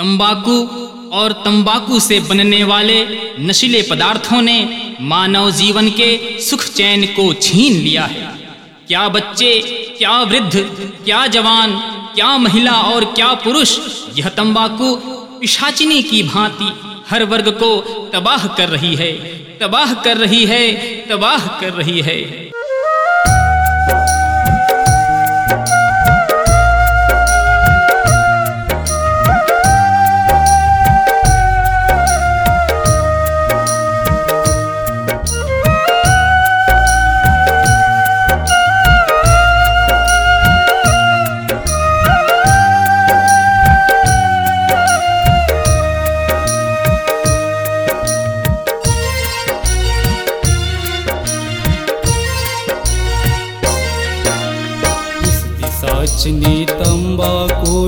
तंबाकू और तंबाकू से बनने वाले नशीले पदार्थों ने मानव जीवन के सुख चैन को छीन लिया है। क्या बच्चे, क्या वृद्ध, क्या जवान, क्या महिला और क्या पुरुष यह तंबाकू पिशाचिनी की भांति हर वर्ग को तबाह कर रही है, तबाह कर रही है, तबाह कर रही है।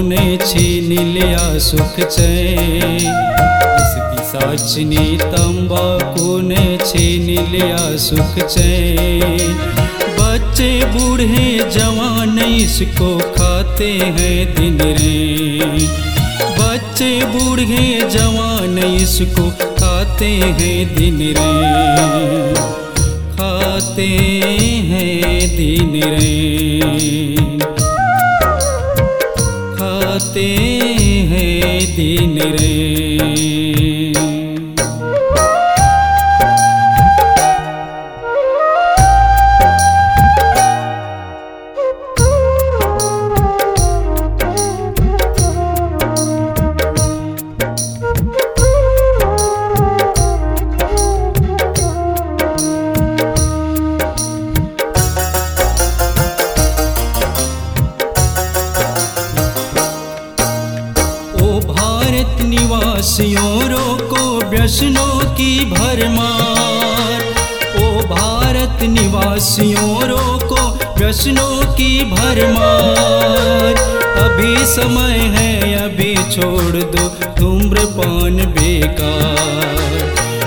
ने छीन लिया सुख चैन। साचनी तंबाकू ने छीन लिया सुख चैन। बच्चे बूढ़े जवान इसको खाते हैं दिन रे बच्चे बूढ़े जवान इसको खाते हैं दिन रे खाते हैं दिन रे खाते हैं दिन रे। निवासियों रोको व्यसनों की भरमार। ओ भारत निवासियों, रोको व्यसनों की भरमार। अभी समय है, अभी छोड़ दो धूम्रपान बेकार।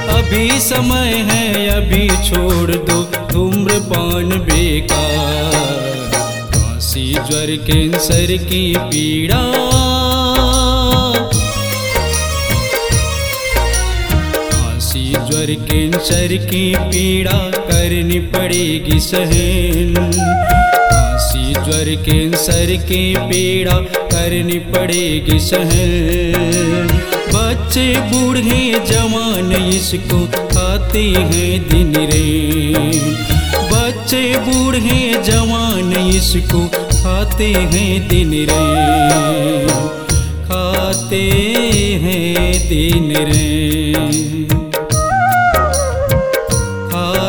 अभी समय है, अभी छोड़ दो धूम्रपान बेकार। काशी ज्वर कैंसर की पीड़ा ज्वर कैंसर की पीड़ा करनी पड़ेगी सहन। खांसी ज्वर कैंसर की पीड़ा करनी पड़ेगी सहन। बच्चे बूढ़े जवान इसको खाते हैं दिन रे बच्चे बूढ़े जवान इसको खाते हैं दिन रे खाते हैं दिन रे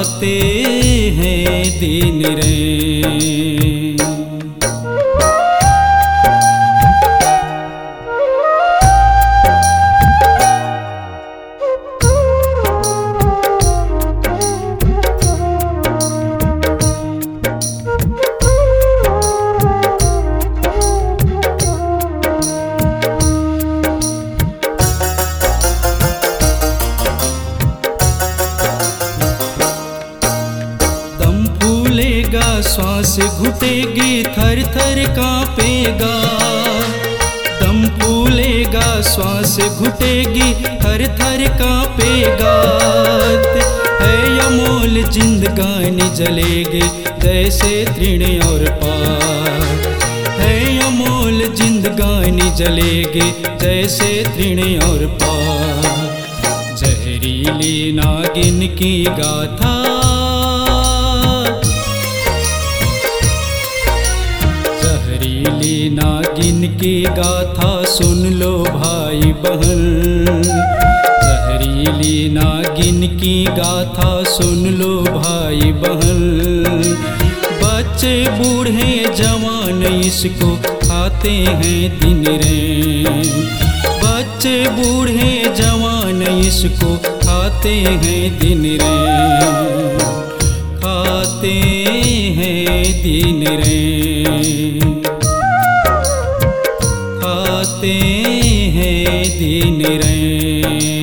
खाते हैं दिन रे। श्वास घुटेगी, थर थर कांपेगा। दम फूलेगा, श्वास घुटेगी, थर थर कांपेगा। है अमोल जिंदगानी जलेगी, जैसे तृण और पार है अमोल जिंदगानी जलेगी, जैसे तृण और पार जहरीली नागिन की गाथा जहरीली नागिन की गाथा सुन लो भाई बहन। जहरीली नागिन की गाथा सुन लो भाई बहन। बच्चे बूढ़े जवान इसको खाते हैं दिन रे बच्चे बूढ़े जवान इसको खाते हैं दिन रे खाते हैं दिन रे हैं दिन रे।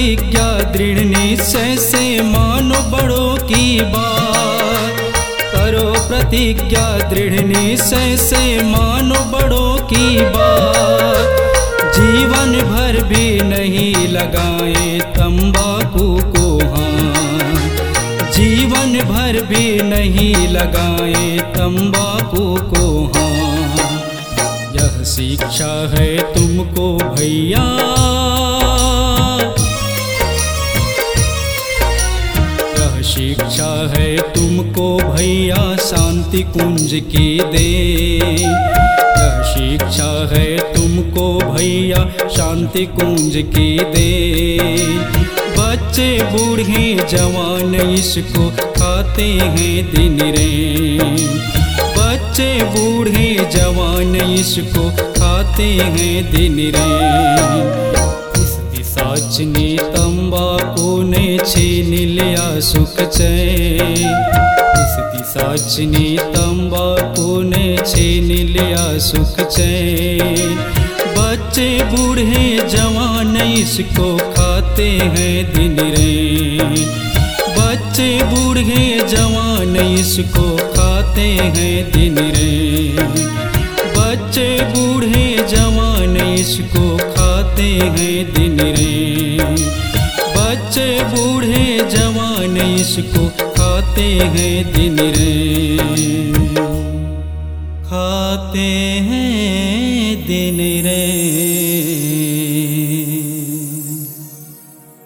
प्रतिज्ञा दृढ़ निश्चय से मानो बड़ों की बात? करो प्रतिज्ञा, दृढ़ निश्चय से मानो बड़ों की बात। जीवन भर भी नहीं लगाए तंबाकू को हाथ। जीवन भर भी नहीं लगाए तंबाकू को हाँ यह शिक्षा है तुमको भैया। शिक्षा है तुमको भैया शांति कुंज की दे। यह शिक्षा है तुमको भैया शांति कुंज की दे। बच्चे बूढ़े जवान इसको खाते हैं दिन रे बच्चे बूढ़े जवान इसको खाते हैं दिन रे लिया सुख चैन। इस दिशाच ने तंबाकू ने छीन लिया सुख चैन। बच्चे बूढ़े जवान इसको खाते हैं दिन रे बच्चे बूढ़े जवान इसको खाते हैं दिन रे बच्चे बूढ़े जवान इसको आते हैं दिन रे। बच्चे बूढ़े जवान इसको खाते हैं दिन रे। खाते हैं दिन रे।